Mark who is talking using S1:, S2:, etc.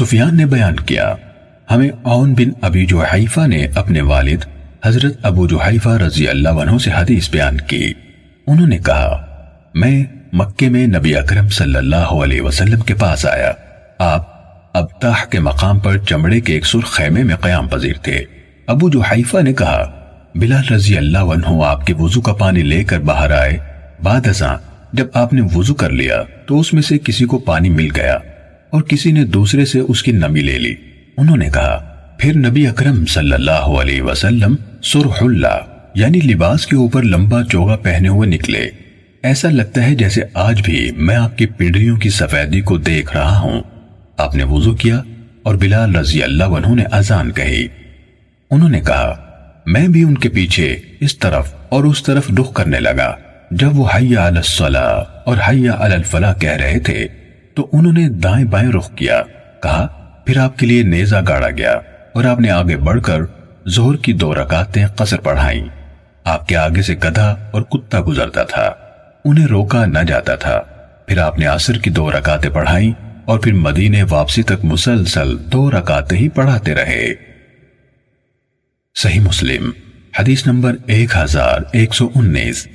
S1: سفیان نے بیان کیا۔ ہمیں اون بن ابی جوحیفہ نے اپنے والد حضرت ابو جوحیفہ رضی اللہ عنہ سے حدیث بیان کی۔ انہوں نے کہا، میں مکے میں نبی اکرم صلی اللہ علیہ وسلم کے پاس آیا۔ آپ ابتاح کے مقام پر چمڑے کے ایک سرخ خیمے میں قیام پذیر تھے۔ ابو جوحیفہ نے کہا، بلال رضی اللہ عنہ آپ کے وضو کا پانی لے کر باہر آئے۔ بعد ازاں، جب آپ نے وضو کر لیا تو اس میں سے کسی کو پانی مل گیا۔ اور کسی نے دوسرے سے اس کی نمی لے لی۔ انہوں نے کہا، پھر نبی اکرم صلی اللہ علیہ وسلم سرح اللہ یعنی لباس کے اوپر لمبا چوگا پہنے ہوئے نکلے۔ ایسا لگتا ہے جیسے آج بھی میں آپ کی پنڈلیوں کی سفیدی کو دیکھ رہا ہوں۔ آپ نے وضو کیا اور بلال رضی اللہ عنہ نے اذان کہی۔ انہوں نے کہا، میں بھی ان کے پیچھے اس طرف اور اس طرف رخ کرنے لگا، جب وہ حیا علی الصلاح اور حیا علی الفلاح کہہ رہے تھے۔ تو انہوں نے دائیں بائیں رخ کیا، کہا، پھر آپ کے لیے نیزہ گاڑا گیا اور آپ نے آگے بڑھ کر زہر کی دو رکعتیں قصر پڑھائیں۔ آپ کے آگے سے گدھا اور کتا گزرتا تھا، انہیں روکا نہ جاتا تھا۔ پھر آپ نے عصر کی دو رکعتیں پڑھائیں اور پھر مدینے واپسی تک مسلسل دو رکعتیں ہی پڑھاتے رہے۔ صحیح مسلم، حدیث نمبر ایک ہزار ایک سو انیس۔